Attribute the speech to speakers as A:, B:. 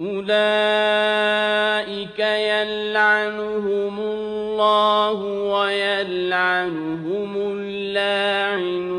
A: أولئك يلعنهم الله ويلعنهم اللاعنون